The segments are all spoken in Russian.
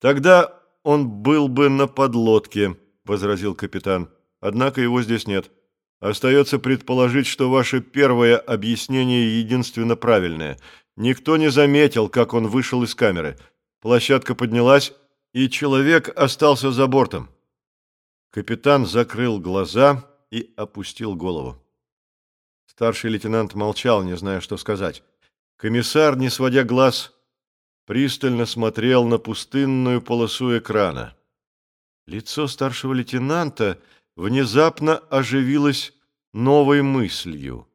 Тогда он был бы на подлодке, возразил капитан. Однако его здесь нет. Остается предположить, что ваше первое объяснение единственно правильное. Никто не заметил, как он вышел из камеры. Площадка поднялась, и человек остался за бортом. Капитан закрыл глаза и опустил голову. Старший лейтенант молчал, не зная, что сказать. Комиссар, не сводя глаз, пристально смотрел на пустынную полосу экрана. Лицо старшего лейтенанта внезапно оживилось новой мыслью.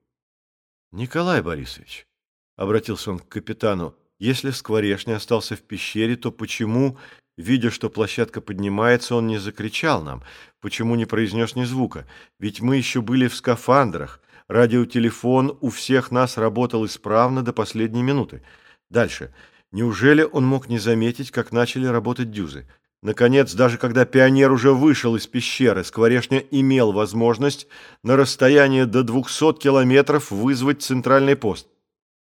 «Николай Борисович», — обратился он к капитану, — «если Скворешня остался в пещере, то почему, видя, что площадка поднимается, он не закричал нам? Почему не произнес ни звука? Ведь мы еще были в скафандрах, радиотелефон у всех нас работал исправно до последней минуты. Дальше. Неужели он мог не заметить, как начали работать дюзы? Наконец, даже когда пионер уже вышел из пещеры, Скворешня имел возможность на расстоянии до 200 километров вызвать центральный пост.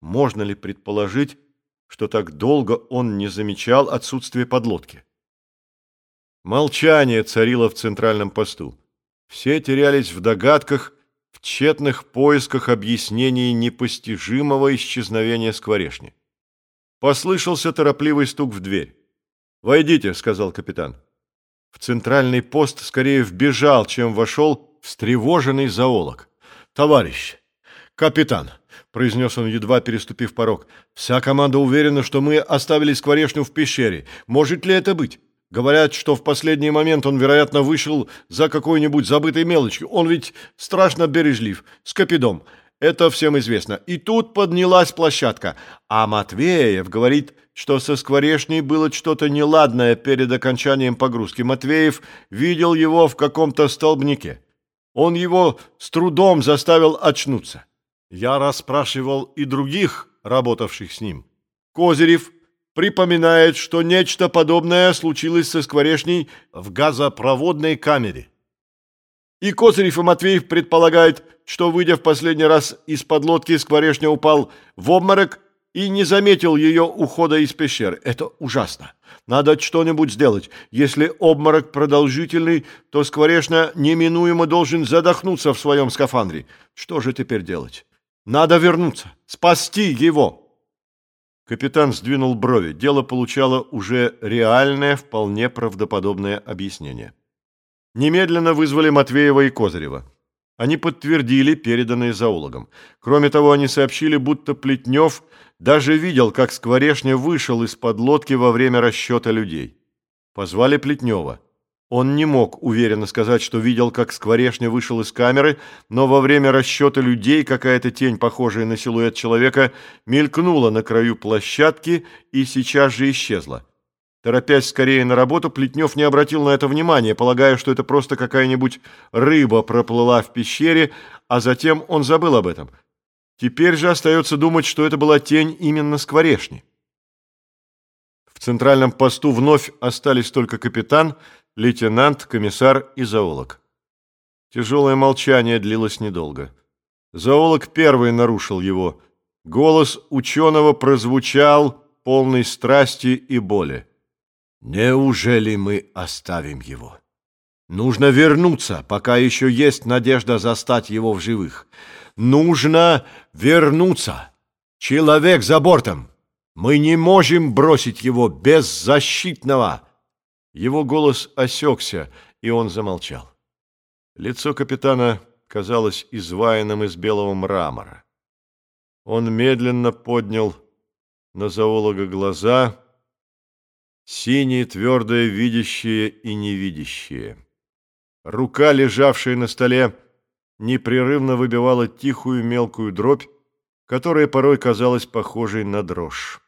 Можно ли предположить, что так долго он не замечал отсутствие подлодки? Молчание царило в центральном посту. Все терялись в догадках, в тщетных поисках объяснений непостижимого исчезновения Скворешни. Послышался торопливый стук в дверь. «Войдите», — сказал капитан. В центральный пост скорее вбежал, чем вошел встревоженный зоолог. «Товарищ, капитан», — произнес он, едва переступив порог, — «вся команда уверена, что мы оставили скворечню в пещере. Может ли это быть? Говорят, что в последний момент он, вероятно, вышел за какой-нибудь забытой мелочью. Он ведь страшно бережлив, с капидом. Это всем известно. И тут поднялась площадка. А Матвеев говорит, что со скворечней было что-то неладное перед окончанием погрузки. Матвеев видел его в каком-то столбнике. Он его с трудом заставил очнуться. Я расспрашивал и других, работавших с ним. Козырев припоминает, что нечто подобное случилось со скворечней в газопроводной камере. И Козырев и Матвеев предполагают, что, выйдя в последний раз из-под лодки, Скворешня упал в обморок и не заметил ее ухода из пещеры. Это ужасно. Надо что-нибудь сделать. Если обморок продолжительный, то Скворешня неминуемо должен задохнуться в своем скафандре. Что же теперь делать? Надо вернуться, спасти его. Капитан сдвинул брови. Дело получало уже реальное, вполне правдоподобное объяснение. Немедленно вызвали Матвеева и Козырева. Они подтвердили переданные зоологом. Кроме того, они сообщили, будто Плетнев даже видел, как Скворешня вышел из-под лодки во время расчета людей. Позвали Плетнева. Он не мог уверенно сказать, что видел, как Скворешня вышел из камеры, но во время расчета людей какая-то тень, похожая на силуэт человека, мелькнула на краю площадки и сейчас же исчезла. Торопясь скорее на работу, Плетнев не обратил на это внимания, полагая, что это просто какая-нибудь рыба проплыла в пещере, а затем он забыл об этом. Теперь же остается думать, что это была тень именно скворешни. В центральном посту вновь остались только капитан, лейтенант, комиссар и зоолог. Тяжелое молчание длилось недолго. Зоолог первый нарушил его. Голос ученого прозвучал полный страсти и боли. Неужели мы оставим его? Нужно вернуться, пока еще есть надежда застать его в живых. Нужно вернуться. Человек за бортом. Мы не можем бросить его беззащитного. Его голос осекся, и он замолчал. Лицо капитана казалось изваянным из белого мрамора. Он медленно поднял на зоолога глаза синие, твердое, видящее и невидящее. Рука, лежавшая на столе, непрерывно выбивала тихую мелкую дробь, которая порой казалась похожей на дрожь.